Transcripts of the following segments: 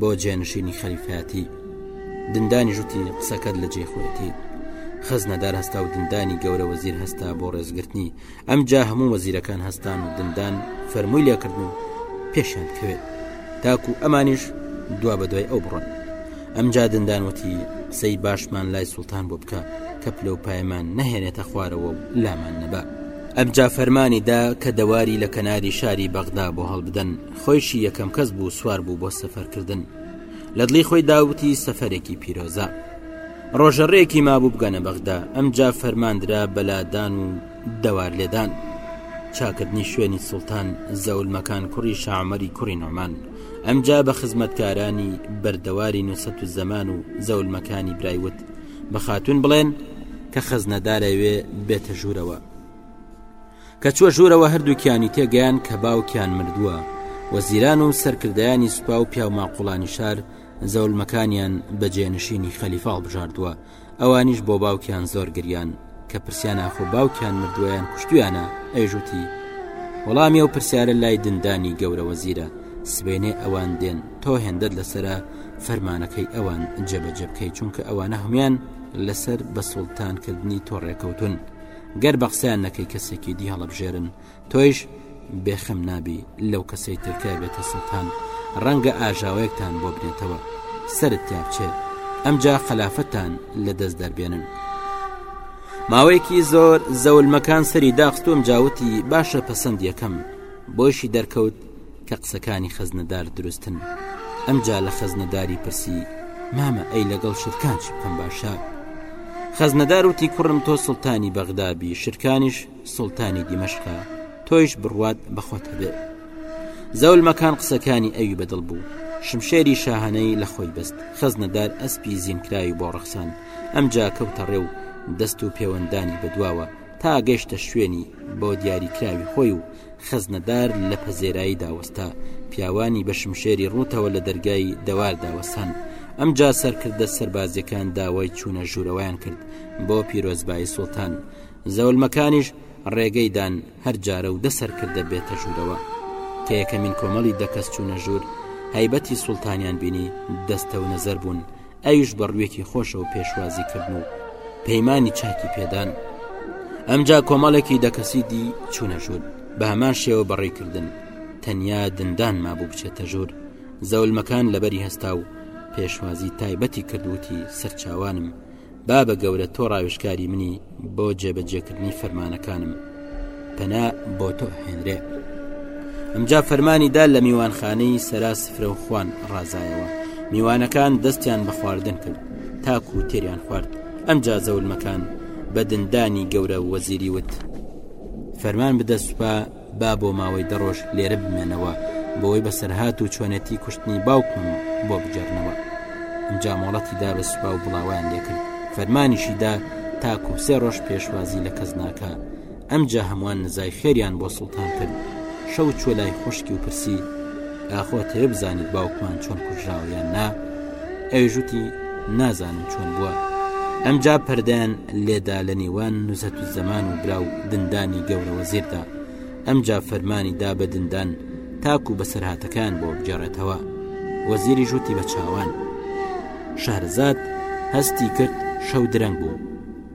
بۆ جێنشینی خەلیفاتی دندانی ژوتی قسەکەت لە جێ خۆەتی خەزنەدار هەستا و دندانی گەورە وەزیر هەستا بۆ ڕێزگرتنی ئەم جا هەموو وەزیرەکان هەستان و دندان فەرمووی لێکردن و پێشیان کوێت تاکو ئەمانیش دوا بە دوای ئەو بڕۆن ئەمجا دندانوەتی قسەی باشمان لای سوڵتان بۆ بکە کە پلە و پایمان نەهێنێتە خوارەوە و لامان نەبە ئەمجا فەرمانی دا کە دەواری لە کەناری شاری بەغدا بۆ هەڵبدەن خۆیشی یەکەم کەس بوو سوار بوو بۆ سەفەرکردن لە دڵی خۆی داوتی سەفەرێکی پیرۆزە ڕۆژەڕێکی مابوو بگەنە بەغدا ئەمجا فەرماندرا بەلادان و دەوار لێدان چاکردنی شوێنی سوڵتان زەولمەکان کوڕی شامەری کوڕی نۆمان ئەمجا بە خزمەتکارانی بەردەواری نووسەت و زەمان و زەولمەکانی برایوت بە خاتون بڵێن کە خەزنەدارەوێ بێتە ژوورەوە کە چووە ژوورەوە هەردووکیانی تێگەیان کە باوکیان مردووە، وەزیران و سەرکردایانی سوپا و پیاوماقوڵانی شار زەولمەکانیان بە جێنشینی خەلیفە هەڵبژاردووە، ئەوانیش بۆ باوکیان زۆر گریان، کە پرسیان ئاخۆ باوکیان مردووە یان کوشتویانە، ئەویش وتی، وەڵامی ئەو پرسیارە لای دندانی گەورە وەزیرە، سبەینێ ئەوان دێن، تۆ هێندەت لەسەرە فەرمانەکەی ئەوان جێبەجێبکەی، چونکە ئەوانە هەموویان لەسەر بەسوڵتانکردنی تۆ ڕێکەوتوون. گەر بە قسەیان نەکەی کەسێکی دی هەڵەبژێرن تۆیش بێخم نابی لەو کەسەی ترکای بێتە سلتان ڕەنگە ئاژاوەیەکتان بۆ بنێتەوە سرت تیا بچێت ئەمجا خەلافتان لە دەست دەربێنن ماوەیەکی زۆر زەولمەکان سەری داخستوم جاوتی باشە پەسەند یەکەم بۆشی دەرکەوت کە قسەکانی خەزنەدار دروستن ئەمجا لە خەزنەداری پرسی مامە ئەی لەگەڵ شرکان چی بکەم باشە خەزنەدار وتی کوڕم تۆ سلتانی بەغدابی شرکانیش سلتانی دیمەشقا تۆیش بڕوات بەخۆت هەبێ زەول مەکان قسەکانی ئەوی بەدڵ بوو شمشێری شاهانەی لە خۆی بەست خەزنەدار ئەسپی زیینکراوی بۆ ڕەخسان ئەمجا کەوتە ڕێ و دەست و پێوەندانی بەدواوە تا گەشتە شوێنی بۆ دیاریکراوی خۆی و خەزنەدار لە پەزێرایی داوەستا پیاوانی بە شمشێری ڕووتەوە لە دەرگای دەوار داوەسان ئەمجا سەرکردە سربازیەکان داوای چوونە ژوورەوەیان کرد بۆ پیرۆزبایی سوڵتان زەولمەکانیش ڕێگەیدان هەر جارە و دە سەرکردە بێتە ژوورەوە کە یەکەمین کۆمەڵی دەکەس چوونە ژوور هەیبەتی سوڵتانیان بینی دەستە و نەزەر بوون ئەویش بە ڕوویەکی خۆشەوە پێشوازی کردن و پەیمانی چاکی پێدان ئەمجا کۆمەڵێکی دەکەسی دی چوونە ژوور بە هەمان شێوە بەڕێکردن تەنیا دندان مابوو بچێتە ژوور زەولمەکان لەبەری هەستا و پێشوازی تایبەتی کردوتی سەرچاوانم بابە گەورە تۆ ڕاوێژکاری منی بۆ جێبەجێکردنی فەرمانەکانم پەنا بۆ تۆ هێنرێ ئەمجا فەرمانیدا لە میوانخانەی سەرا سفرە و خوان ڕازایەوە میوانەکان دەستیان بە خواردن کرد تاکو و تێریان خوارد ئەمجا زەولمەکان بە دندانی گەورە وەزیری وت فەرمان بدە سوپا با بۆ ماوەی دە ڕۆژ لێرە بمێنەوە بۆی بەسەرهات و چۆنێتی کوشتنی باوکم بۆ بجێڕنەوە ئەمجا مۆڵەتی دا بە سوپا و بڵاویان لێکرد فەرمانیشیدا تاکو سێ ڕۆژ پێشوازی لە کەس ناکە ئەمجا هەمووان نزای خێریان بۆ سڵتان کرد شەو چۆ لای خوشکی و پرسی ئاخۆ تێ بزانیت باوکمان چۆن کوژراویان نا ئەویش وتی نازانم چۆن بووە ئەمجا پەردەیان لێدا لە نێوان نوزەت و زەمان و برا و دندانی گەورەوە زیردا ئەمجا فەرمانی دا بە دندان تاکو بەسەرهاتەکان بۆ بگەڕێتەوە وەزیری ژووتی بە چاوان شارزاد هەستی کرد شەو درەنگ بوو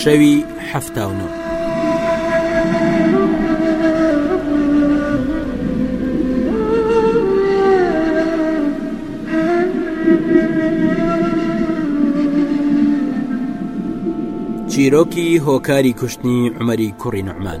شەوی حەفتا و نۆ. چیرۆکی هۆکاری کوشتنی عمەری کوڕی نەعمان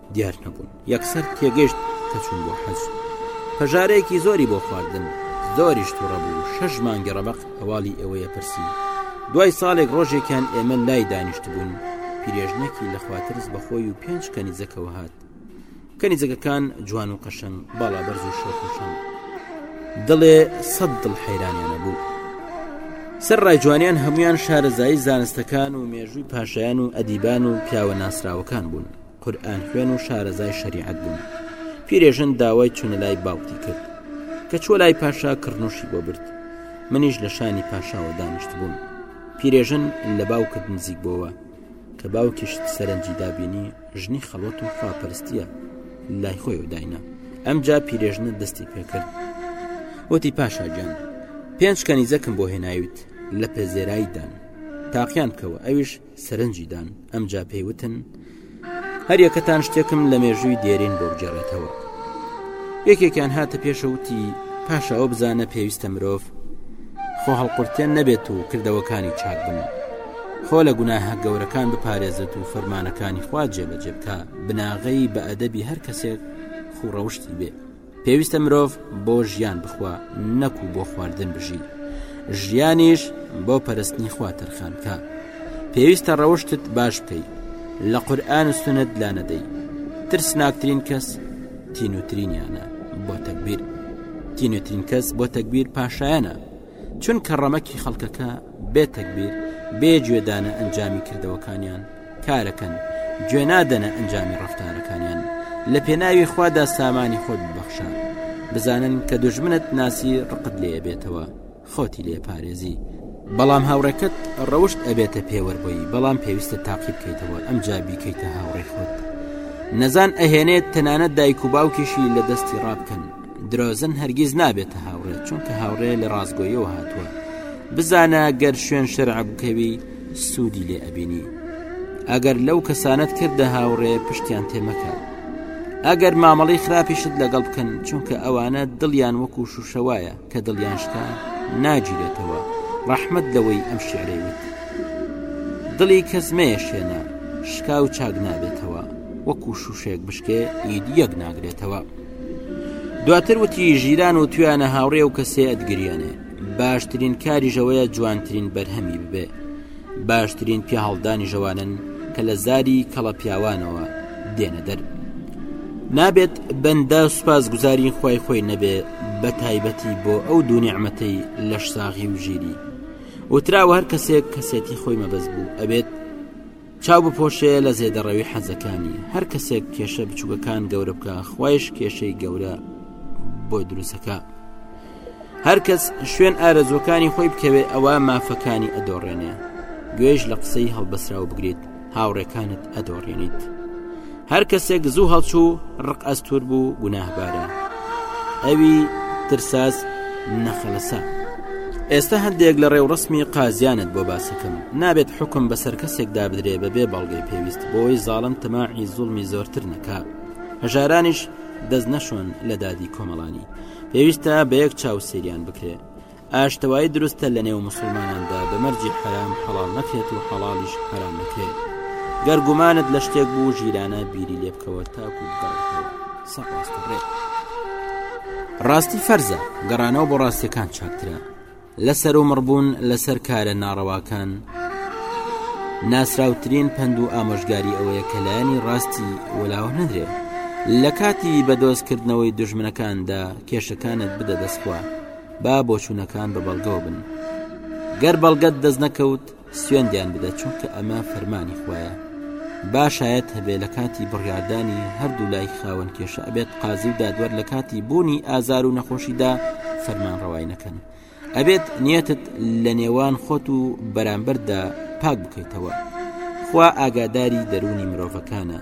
دیار نەبوون یەکسەر تێگەشت کە چون بۆ حەج پەژارەیەکی زۆری بۆ خواردن زۆریش توڕە بوو شەش مانگە ڕەبق هەواڵی ئەوەیە پرسی دوای ساڵێک ڕۆژێکیان ئێمە لای دانیشت بوون پیرێژنێکی لە خواترز بەخۆی و پێنج کەنیزەکەەوە هات کەنیزەکەکان جوان و قەشەنگ باڵا بەرز و شۆخشەنگ دڵێ سەد دڵ حەیرانیانە بوو سەر ڕایجوانیان هەمویان شارەزایی زانستەکان و مێژووی پاشایان و ئەدیبان و پیاوە ناسراوەکان بوون قورئان خوێن و شارەزای شەریعەت بوون پیرێژن داوای چونە لای باوکی کرد کە چۆ لای پاشا کڕنوشی بۆ برد منیش لە شانی پاشاوە دانیشت بووم پیرێژن لە باوکت نزیک بۆوە کە باوکیش سەرنجی دابینی ژنی خەڵەت و خواپەرستیە لای خۆی و داینا ئەمجا پیرێژنە دەستی پێکرد وتی پاشاگەن پێنج کەنیزەکم بۆ هێناویت لە پێزێرایدان تاقییان بکەوە ئەویش سەرنجی دان ئەمجا پێیوتن هەریەکەتان شتێکم لە مێژووی دێرین بۆ بگەڕێتەوە یەکێکیان هاتە پێشەوتی پاشەوە بزانە پێویستە مرۆڤ خۆ هەڵقورتێن نەبێت و کردەوەکانی چاک بن خۆ لە گوناهە گەورەکان بپارێزێت و فەرمانەکانی خوا جێبەجێ بکە بناغەی بە ئەدەبی هەر کەسێک خوڕەوشتی بێت پێویستە مرۆڤ بۆ ژیان بخوا نەکو بۆ خواردن بژی ژیانیش بۆ پەرستنی خوا تەرخانکە پێویستە ڕەوشتت باش بکەی لە قورآن و سنت لا نەدەی ترسناکترین کەس تینوترینیانە بۆ تەکبیر تینوترین کەس بۆ تەکبیر پاشایانە چونکە ڕەمەکی خەڵکەکە بێتەکبیر بێ گوێدانە ئەنجامی کردەوەکانیان کارەکەن گوێنادەنە ئەنجامی ڕفتارەکانیان لە پێناوی خوادا سامانی خۆت ببەخشە بزانن کە دژمنت ناسی ڕقت لێ بێتەوە خۆتی لێ پارێزی بەڵام هاوڕێکەت ڕەوشت ئەبێتە پێوەربەی بەڵام پێویستە تاقی بکەیتەوە ئەم جابیکەیتە هاوڕێ خۆت نەزان ئەهێنێت تەنانەت دایک و باوکیشی لە دەستی ڕابکەن درۆزن هەرگیز نابێتە هاوڕێ چونکە هاوڕێ لە ڕاستگۆیەوە هاتووە بزانە گەر شوێن شەرع بکەوی سوودی لێ ئەبینی ئەگەر لەو کەسانت کردە هاوڕێ پشتیان تێمەکە ئەگەر مامەڵی خراپیشت لەگەڵ بکەن چونکە ئەوانە دڵیان وەکو شوشەوایە کە دڵیان شکا ناگیرێتەوە ڕەحمد لەوەی ئەم شعرەی وت دڵی کەس مێشێنە شکا و چاک نابێتەوە وەکو شوشێک بشکێ ئید یەک ناگرێتەوە. دواتر وتی ژیران و تویانە هاوڕێ و کەسێ ئەتگریێنێ باشترین کاری ژەوەیە جوانترین بەرهەمی ببێ باشترین پێ هەڵدانی ژەوانن کە لە زاری کەڵە پیاوانەوە دێنە دەر نابێت بەندە سوپاس گوزاری خی خۆی نەبێ بە تایبەتی بۆ ئەو دوو نعممەتەی لەش ساغی و ژیری وتراوە هەر کەسێک کەسێتی خۆی مەبەز بوو ئەبێت چاو بپۆشێ لە زێدەڕەوی حەزەکانی هەر کەسێک کێشە بچووکەکان گەورە بکە خوایش کێشەی گەورە بۆ دروستەکە هەرکەس شوێن ئارەزوەکانی خۆی بکەوێ ئەوە مافەکانی ئەدۆڕێنێ گوێش لە قسەی هەڵبەسراو بگریت هاوڕێکانت ئەدۆڕێنیت هەر کەسێک زوو هەڵچوو ڕق ئەستور بوو گوناهبارە ئەوی ترساز نەخەلەسا ئێستا هەندێک لە ڕێوڕسمی قازیانت بۆ باسەکەم نابێت حکم بەسەر کەسێکدا بدرێ بەبێ بەڵگەی پێویست بۆی زاڵم تەماعی زوڵمی زۆرتر نەکا هەژارانیش دەست نەشۆن لە دادی کۆمەڵانی پێویستە بە یەک چاو سریان بکرێ ئاشتەوایی دروستە لە نێو مسلماناندا بە مەرجی حەرام حەڵال نەکرێت و حەڵالیش حەرام نەکرێت گەر گومانت لە شتێک بوو ژیرانە بیری لێ بکەوە تاکو بگەڕێتەوە سەپاستڕێت ڕاستی فەرزە گەڕانەوە بۆ ڕاستیەکان چاکترە لە سەر و مڕبوون لەسەر کارە ناڕەواکان ناسراوترین پند و ئامۆژگاری ئەوەیە کە لایەنی ڕاستی وەلاوە نەدرێ لە کاتی بەدۆستکردنەوەی دژمنەکاندا کێشەکانت بدە دەستخوا با بۆچوونەکان بە بەڵگەوە بن گەر بەڵگەت دەست نەکەوت سوێندیان بدە چونکە ئەمە فەرمانی خوایە با شایەت هەبێ لە کاتی بڕیاردانی هەردوو لای خاوەن کێشە ئەبێت قازی و دادوەر لە کاتی بوونی ئازار و نەخۆشیدا فەرمان ڕەوای نەکەن ئەبێت نیەتت لە نێوان خۆت و بەرامبەردا پاک بکەیتەوە خوا ئاگاداری دەرونی مرۆڤەکانە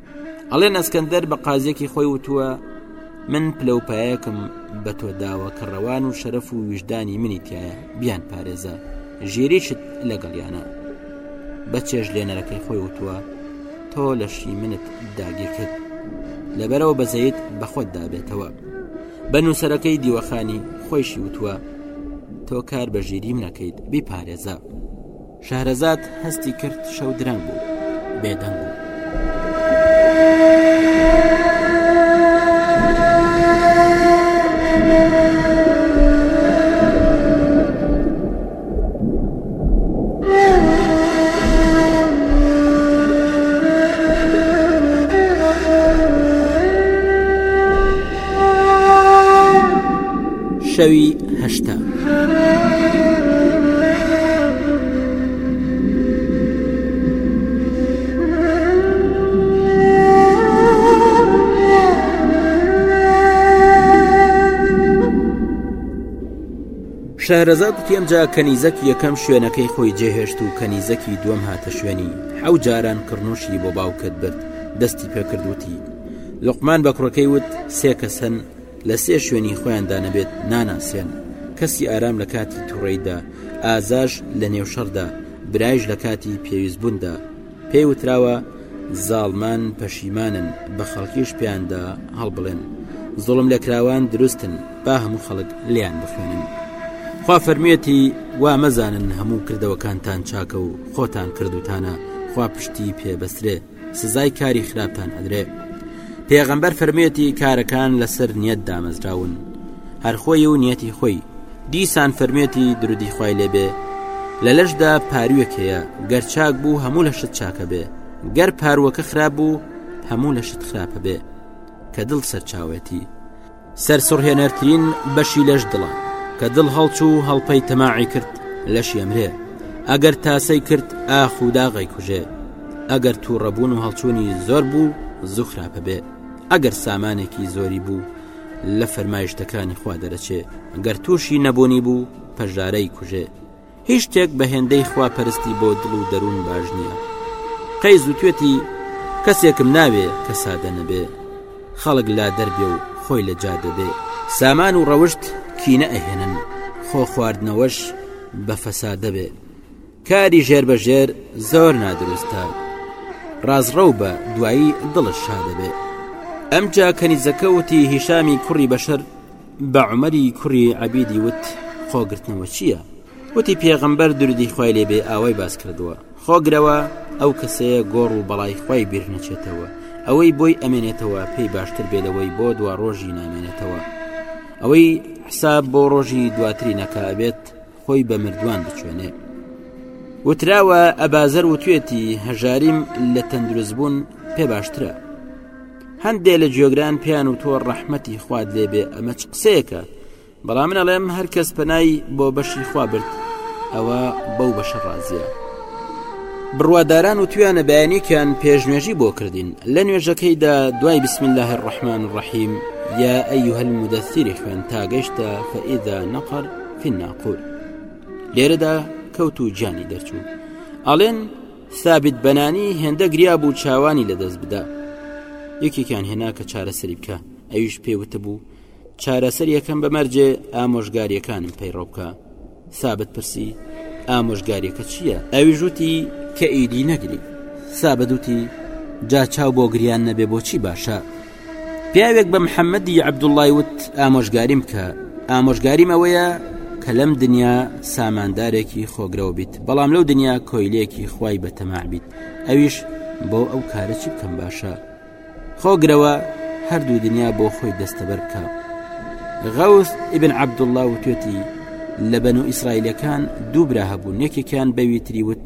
ئەڵێن ئەسکەندەر بە قازیەکی خۆی وتووە من پلە و پایەکم بە تۆ داوە کە ڕەوان و شەرەف و ویژدانی منی تایە بیان پارێزە ژێریشت لەگەڵیانە بە چێژ لێنەرەکەی خۆی وتووە تۆ لەشی منت داگیر کرد لەبەرەوە بەزەیت بەخۆت دابێتەوە بە نووسەرەکەی دیوەخانی خۆیشی وتووە تۆ کار بە ژیریم نەکەیت بیپارێزە شەهرەزاد هەستی کرد شەو درەنگ بوو بێدەنگ بوو. شەوی هەشتا. شارەزا گوتی ئەمجا کەنیزەک یەکەم شوێنەکەی خۆی جێهێشت و کەنیزەکی دووەم هاتە شوێنی حەو جاران کڕنوشی بۆ باوکت برد دەستی پێکردوتی لقمان بە کوڕەکەی وت سێ کەسن لە سێ شوێنی خۆیاندا نەبێت ناناسرێن، کەسی ئارام لە کاتی توڕەیدا، ئازاش لە نێو شەڕدا، برایش لە کاتی پێویست بووندا. پێی وتراوە، زاڵمان پەشیمانن، بە خەڵکیش پێیان دا هەڵبڵێن، زوڵم لێکراوان دروستن، با هەموو خەڵک لێیان بخوێنن. خوا فەرموویەتی، وا مەزانن هەموو کردەوەکانتان چاکە و خۆتان کردووتانە، خوا پشتی پێ بەسترێ. سزای کاری خراپتان ئەدرێ پێغەمبەر فەرمێتی کارەکان لەسەر نیەت دامەزراون هەرخۆی و نیەتی خۆی دیسان فەرمێتی درودی خی لێبێ لە لەشدا پارویەک هەیە گەر چاک بوو هەموو لە شت چاکە بێ گەر پاروەکە خراپ بوو هەموو لە شت خراپە بێ کە دڵ سەرچاوێتی سەرسوڕهێنەرترین بەشی لەش دڵە کە دڵ هەڵچوو و هەڵپەی تەماعی کرد لەش ئەمرێ ئەگەر تاسەی کرد ئاخوداغی کوژێ ئەگەر تووڕەبوون و هەڵچوونی زۆر بوو زوخراپە بێ ئەگەر سامانێکی زۆری بوو لە فەرمایشتەکانی خوا دەرەچێ گەر تووشی نەبوونی بوو پەژارەی کوژێ هیچ شتێک بە هێندەی خوا پەرستی بۆ دڵ و دەروون باش نییە قەی زووتێتی کەسێکم ناوێ کە سادە نەبێ خەڵک لا دەربێ و خۆی لە جا دەبێ سامان و ڕەوشت کینە ئەهێنن خۆ خواردنەوەش بە فەسا دەبێ کاری ژێر بە ژێر زۆر نادروستە ڕازڕە و بە دوایی دڵش شا دەبێ ئەمجا کەنیزەکەوتی هیشامی کوڕی بەشەر بە عومەری کوڕی عەبیدی وت خۆگرتنەوە چییە؟ وتی پێغەمبەر دردی خوای لێبێ ئاوای باس کردووە خۆگرەوە ئەو کەسەیە گۆڕ و بەڵای خوای بیر نەچێتەوە ئەوەی بۆی ئەمێنێتەوە پێی باشتر بێ لەوەی بۆ دوا ڕۆژی نامێنێتەوە ئەوەی حساب بۆ ڕۆژی دواتری نەکابێت خۆی بە مردووان بچێنێ وتراوە ئەبازەر وتوێتی هەژاریم لە تەندروست بوون پێ باشترە هەندێ لە گوێگران پێیان و تۆ ڕەحمەتی خواد لێ بێ ئەمە چ قسەیەکە بەڵا من ئەڵێم هەر کەس پەنای بۆ بەشی خوا برد ئەوە بەو بەشە ڕازیە بڕواداران و تویانە بەیانێکیان پێشنوێژی بۆ کردین لە نوێژەکەیدا دوای بسم الله الرحمن الرحیم یا ئەی هەل مدەثری خوێن تا گەشتە فەئیدا نەقەر فی ناقور لێرەدا کەوت و جانی دەرچوو ئەڵێن ثابت بەنانی هێندە گریا بوو چاوانی لەدەست بدا یەکێکیان هێنا کە چارەسەری بکە ئەویش پێوتە بوو چارەسەر یەکەم بەمەرجێ ئامۆژگاریەکانم پەیڕەو بکە سابت پرسی ئامۆژگاریەکە چییە ئەوی ژووتی کە ئیدی نەگری سابدوتی جا چاو بۆ گریان نەبێ بۆچی باشە پیاوێک بە محەممەدی عبدوڵای وت ئامۆژگاریم بکە ئامۆژگاریم ئەوەیە کە لەم دنیا ساماندارێکی خۆگرەوە بیت بەڵام لەو دنیا کۆیلێکی خی بە تەما بیت ئەویش بۆ ئەو کارە چی بکەم باشە خۆگرەوە هەردوو دنیا بۆ خۆی دەستەبەر بکە غەوس ئبن عبدوڵا وتێتی لە بەن و ئیسرائیلەکان دوو برا هەبوو نێکێکیان بەویتری وت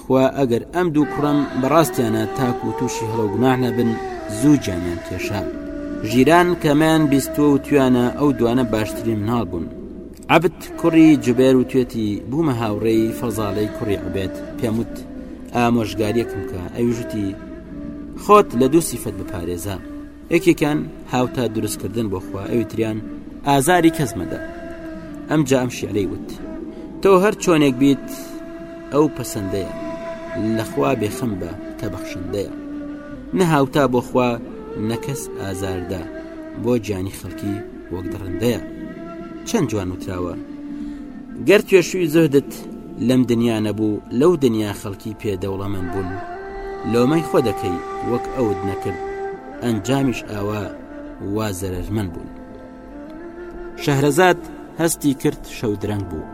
خوا ئەگەر ئەم دوو کوڕم بەڕاستیانە تاکو و تووشی هەڵە و گوناح نەبن زوو جامیان کێشە ژیران کەمیان بیستوە و تویانە ئەو دوانە باشترین مناڵ بوون عبد کوڕی جوبێر و توێتی بوومە هاوڕێی فەزاڵی کوڕی عبێت پێموت ئامۆژگاریەکم کە ئەوژتی خۆت لە دوو سیفەت بپارێزە یەکێکیان هاوتا دروستکردن بۆ خوا ئەوی تریان ئازاری کەس مەدە ئەم جا ئەم شعرەی وت تۆ هەر چۆنێک بیت ئەو پەسەندەیە لەخوا بێخم بە کە بەخشندەیە نەهاوتا بۆخوا نەکەس ئازاردا بۆ گیانی خەڵکی وەک دڕندەیە چەند جوان وتراوە گەر توێشوی زۆدت لەم دنیا نەبوو لەو دنیا خەڵکی پێ دەوڵەمەند بوون لۆمەی خۆ دەکەی وەک ئەوت نەکرد ئەنجامیش ئاوا وا زەرەرمەند بوون شەهرەزاد هەستی کرد شەودرەنگ بوو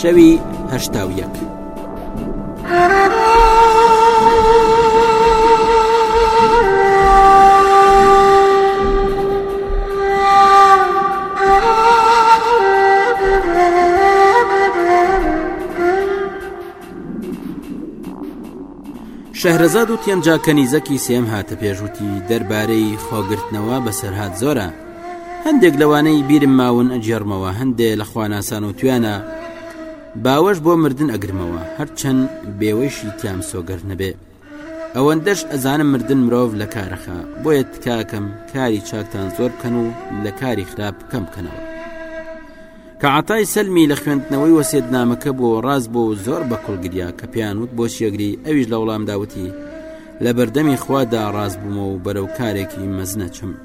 شەوی هەشتا و یەک. شەهرەزاد و تێنجا کەنیزەکی سێم هاتە پێشوتی دەربارەی خۆگرتنەوە بەسەرهات زۆرە هەندێک لەوانەی بیرم ماون ئەگێڕمەوە هەندێ لە خواناسان و تویانە باوەش بۆ مردن ئەگرمەوە هەرچەند بێوەیشی تام سۆگەر نەبێ ئەوەندەش ئەزانم مردن مرۆڤ لە کارەخە بۆیە تکاکەم کاری چاکتان زۆر بکەن و لە کاری خراپ کەم بکەنەوە کە عتای سەلمی لە خوێندنەوەی وەسێدنامەکە بۆ ڕاست بۆ زۆر بە کوڵگریا کە پێیان وت بۆ شێگری ئەویش لە وڵامداوتی لە بەردەمی خوادا ڕاست بوومە و بەرەو کارێکی مەزنە چم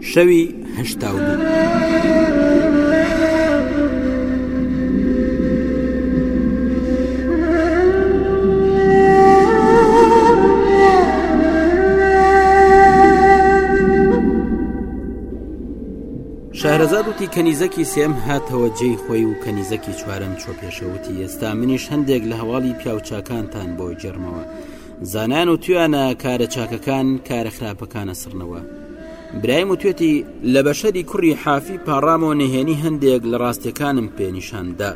شەوی هەشتا و دوو. شارەزاد وتی کەنیزەکی سێم هاتەوە جێی خۆی و کەنیزەکی چوارم چۆ پێشەوتی ئێستا منیش هەندێک لە هەواڵی پیاوچاکانتان بۆ جێرمەوە زانایان وتویانە کارە چاکەکان کارە خراپەکانە سڕنەوە برایم وتێتی لە بەشەری کوڕی حافی پاڕامەوە نهێنی هەندێک لە ڕاستیەکانم پێنیشاندا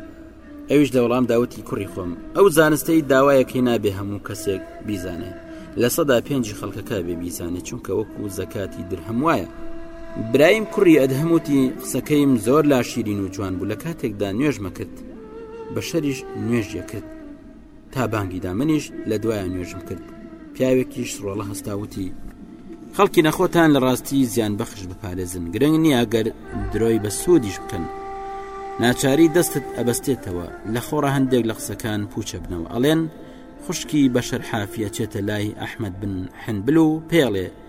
ئەویش لە وەڵام داوتی کوڕی خۆم ئەو زانستەی داوایەکەی نابێ هەموو کەسێک بیزانێ لە سەدا پێنجی خەڵکەکە بێ بیزانێ چونکە وەکو زەکاتی درهەم وایە برایم کوڕی ئەدهەموتی قسەکەیم زۆر لاشیرین و جوان بوو لە کاتێکدا نوێژمە کرد بە شەریش نوێژیە کرد تا بانگی دا منیش لە دوایان نوێژم کرد پیاوێکیش ڕۆڵە هەستاوتی خەڵکی نەخۆتان لە ڕاستی زیان بەخش بپارێزن گرنگ نییە گەر درۆی بە سوودیش بکەن ناچاری دەستت ئەبەستێتەوە لە خۆڕە هەندێک لە قسەکان پوچە بنەوە ئەڵێن خوشکی بەشەر حافە چێتە لای ئەحمد بن حنبل و پێڵێ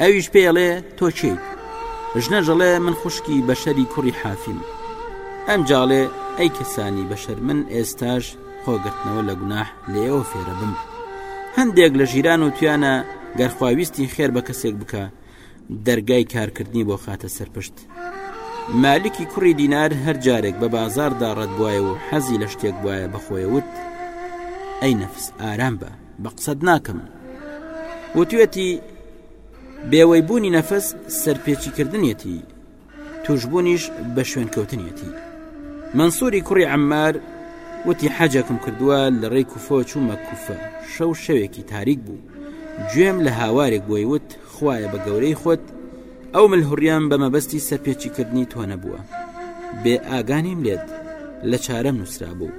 ئەویش پێڵێ تۆ چیت ژنە ژەڵێ من خوشکی بەشەری کوڕی حافیم ئەم جاڵێ ئەی کەسانی بەشەر من ئێستاش خۆگرتنەوە لە گوناح لێەوە فێرە بم هەندێک لە ژیران و تویانە گەرخواویستی خێر بە کەسێک بکە دەرگای کارکردنی بۆ خاتە سەرپشت مالکی کوڕی دینار هەر جارێک بە بازاردا ڕەت بواە و حەزی لە شتێک وایە بەخۆیەوت ئەی نەفس ئارام بە بە قسەت ناکەم وتوێتی بێوەی بوونی نەفەس سەرپێچی کردنیەتی توشببوونیش بە شوێن کەوتنیەتی منسووری کوڕی ئەمار وتی حەجەکم کردووە لە ڕێی کوفۆ چوومە کوفە شەو شەوێکی تاریک بوو گوێم لە هاوارێک بۆی وت خویە بە گەورەی خۆت ئەو ملهوریان بە مەبەستی سەرپێچیکردنی تۆ نەبووە بێ ئاگانیم لێت لە چارەم نووسرا بوو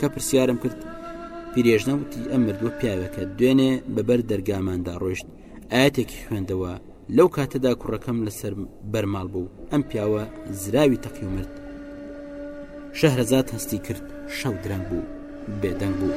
کە پرسیارم کرد پیرێژنە وتی ئەم مردووە پیاوەکە دوێنێ بەبەر دەرگاماندا ڕۆشت ئاەتێکی خوێندەوە لەو کاتەدا کوڕەکەم لەسەر بەرماڵ بوو ئەم پیاوە زراوی تەقی و مرد شەهرەزاد هەستی کرد شەو درەنگ بوو بێدەنگ بوو.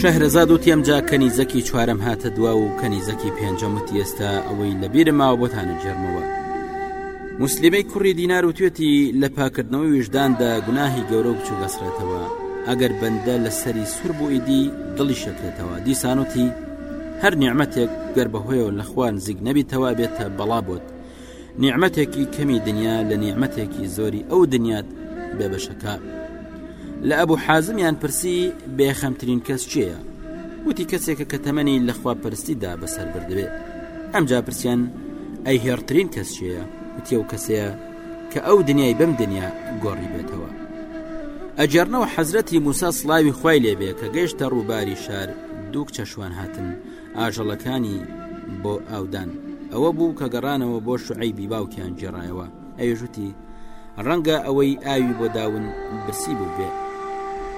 شەهرەزاد وتی ئەمجا کەنیزەکی چوارم هاتە دوا و کەنیزەکی پێنجەم وتی ئێستا ئەوەی لە بیرم ماوە بۆتانە جێرمەوە مسللیمەی کوڕی دینار و توێتی لە پاکردنەوەی وژداندا گوناهی گەورە و بچوو دەسرێتەوە ئەگەر بەندە لەسەری سوور بۆ ئیدی دڵی شەکرێتەوە دیسانوتی هەر نیعممەتێک گەر بەهۆیەوە لەخوا نزیک نەبیتەوە بێتە بەڵا بۆت نیعمەتێکی کەمی دنیا لە نیعمەتێکی زۆری ئەو دنیات بێبەشەکە لە ئەبوو حازمیان پرسی بێخەمترین کەس چێە وتی کەسێکە کە تەمەنی لەخوا پرستیدا بەسەر بردوێ ئەمجا پرسیان ئەی هێڕترین کەس چێە وتی و کەسەیە کە ئەو دنیای بەم دنیا گۆڕی بێتەوە ئەجێرنەوە حەزرەتی موسا سلاوی خی لێبێ کە گەشتە ڕووباری شار دووک چەشوان هاتن ئاژەڵەکانی بۆ ئاودان ئەوە بوو کە گەڕانەوە بۆ شعیبی باوکیان جێڕایەوە ئەوێژوتی ڕەنگە ئەوەی ئاوی بۆ داون برسی بوو بێ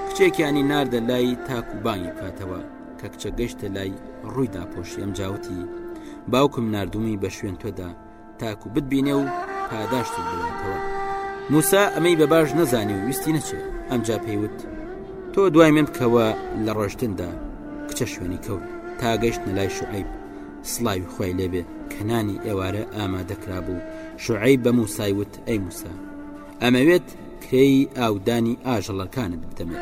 کچێکیانی ناردە لای تاک و بانگی بکاتەوە کە کچە گەشتە لای ڕووی داپۆشی ئەم جاوتی باوکم نردومی بە شوێن تۆدا تاکو بتبینێ و پاداشت بڵێتەوە موسا ئەمەی بە باش نەزانی و ویستی نەچێت ئەمجا پێیوت تۆ دوای من بکەوە لە ڕۆشتندا کچە شوێنی کەوت تا گەشت نەلای شعیب سڵاوی خۆی لێبێ کەنانی ئێوارە ئامادەکرا بوو شعی بە موسای وت ئەی موسا ئەمەوێت کرێی ئاودانی ئاژەڵەکانت بدەمێ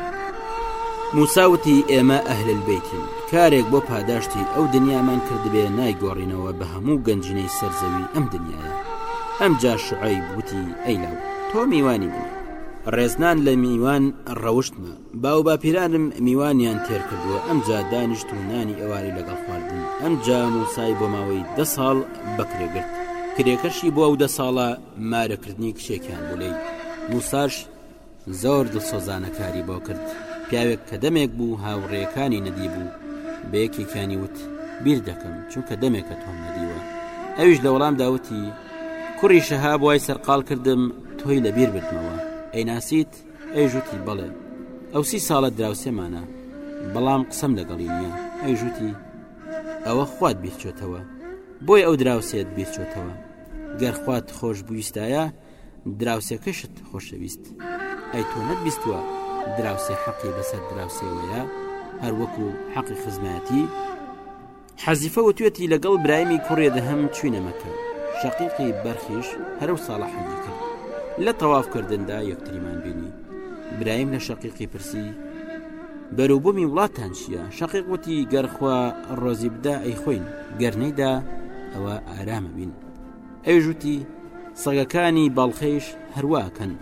موساوتی ئێمە ئەهلل بیتین کارێک بۆ پاداشتی ئەو دنیامان کردبێ نایگۆڕینەوە بە هەموو گەنجینەی سەرزەوی ئەم دنیاە ئەم جا شعی بوتی ئەیلا تۆ میوانی من ڕێزنان لە میوان ڕەوشتمە باو باپیرانم میوانیان تێر کردووە ئەم جا دانیشت و نانی ئەواری لەگەڵ خواردن ئەم جا موسای بۆ ماوەی دە ساڵ بەکرێگرت کرێکەشی بۆ ئەو دە ساڵە مارەکردنی کچێکیان بولەی موساش زۆر دڵسۆزانە کاری بۆ کرد پیاوێک کە دەمێک بوو هاوڕێەکانی نەدی بوو بە یەکێکیانی وت بیر دەکەم چونکە دەمێکە تۆم نەدیوە ئەویش لە وەڵام داوتی کوڕی شەها بۆی سەرقال کردم تۆی لەبیر بردمەوە ئەی ناسیت ئەی ژووتی بەڵێ ئەو سی ساڵە دراوسێمانە بەڵام قسەم لەگەڵی نیە ئەی ژووتی ئەوە خوات بیرچێتەوە بۆی ئەو دراوسێت بیرچێتەوە گەر خوات خۆش بویستایە دراوسێکەشت خۆشەویست ئەی تۆ نەت بیستوە دراوسێ حەقی بەسەر دراوسێوەیە هەروەکو حەقی خزمەتی حەزیفە وتێتی لەگەڵ برایمی کوڕێ دەهەم چوینە مەکە شەقیقی بەرخیش هەرو ساڵە حەجی کرد لە تەوافکردندا یەکتریمان بینی برایم لە شەقیقی پرسی بەروبوومی وڵاتان چییە شەقیق وتی گەرخوا ڕۆزی بدا ئەی خۆین گەرنەیدا ئەوە ئارامە بین ئەیژوتی سەگەکانی باڵخەیش هەرواکەن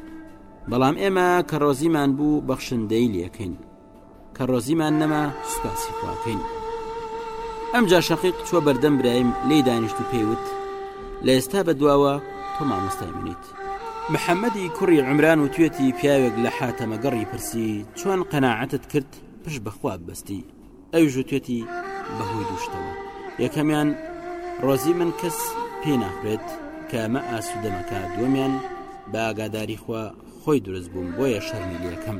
بەڵام ئێمە کە ڕۆزیمان بوو بەخشندەی لەکەین کە ڕۆزیمان نەما سوپاسی خواکەین ئەمجا شەقیق چوە بەردەم برایم لی دانیشت و پێیوت لە ئێستا بە دواوە تۆ مامۆستای منیت دەکات. محەمەدی کوڕی عومران وتوێتی پیاوێک لە حاتەمە گەڕی پرسی چۆن قەناعەتت کرد پش بەخوا ببەستی ئەویش وتێتی بەهۆی دوشتەوە یەکەمیان ڕۆزی من کەس پێ ناخرێت کە ئەمە ئاسوودەمەکە دووەمیان بە ئاگاداری خوا خۆی دروست بووم بۆیە شەرمی لەکەم